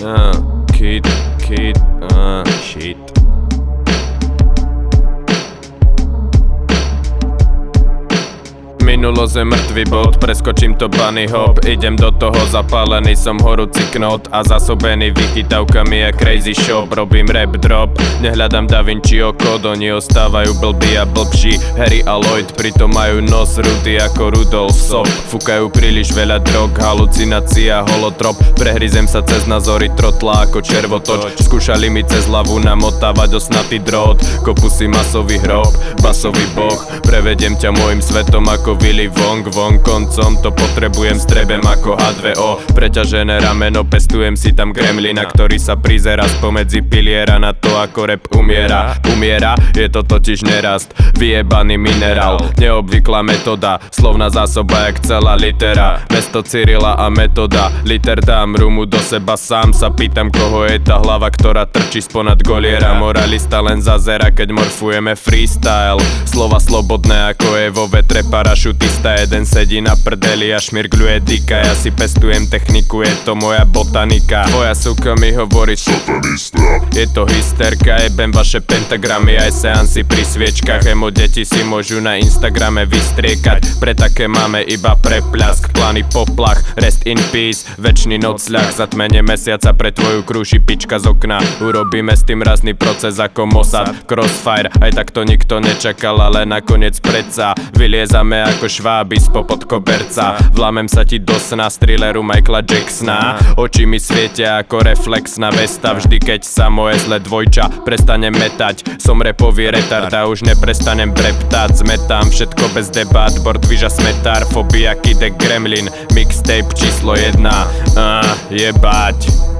Uh, kid, kid, uh, shit. Minulosť je mŕtvý bod, preskočím to bunny hop. Idem do toho zapálený som horúci knot A zasobený vychytavkami a crazy shop. Robím rap drop, nehľadám Da Vinciho kód Oni ostávajú blbí a blbší. Harry a Lloyd pritom majú nos rudy ako Rudolf Sop Fúkajú príliš veľa drog, halucinácia, holotrop. Prehryzem sa cez nazory trotla ako červotoč. Skúšali mi cez hlavu namotávať osnatý drôt Kopu si masový hrob, basový boh. Prevediem ťa môjim svetom ako Willy Wong Von koncom to potrebujem strebem ako H2O Preťažené rameno, pestujem si tam gremlina Ktorý sa prizera spomedzi piliera na to ako rap umiera. Umiera, je to totiž nerast Vyjebaný minerál, neobvyklá metóda Slovná zásoba jak celá litera. Mesto Cyrila a metoda Liter dám rumu do seba sám. Sa pýtam koho je tá hlava, ktorá trčí sponad goliera. Moralista len zazera, keď morfujeme freestyle. Slova slobodné ako je vo vetre parašutista Jeden sedí na prdeli a šmirgľuje dika Ja si pestujem techniku, je to moja botanika. Tvoja suka mi hovorí je to hysterka, jebem vaše pentagramy aj seansy pri sviečkach. Emo deti si môžu na Instagrame vystriekať. Pre také máme iba prepľask, plány poplach Rest in peace, väčší nocľah. Zatmenie mesiaca pre tvoju krúši pička z okna. Urobíme s tým razný proces ako Mossad. Crossfire, aj tak to nikto nečakal Ale nakoniec predsa Vyliezame ako šváby spopod koberca Vlamem sa ti do sna z thrilleru Michaela Jacksona. Oči mi svietia ako reflexná vesta. Vždy keď sa moje zle dvojča prestane metať Som repový retard a už neprestanem breptať Zmetám všetko bez debát, bord vyža smetár Fobia kide gremlin, mixtape číslo jedna. Uh, Jebať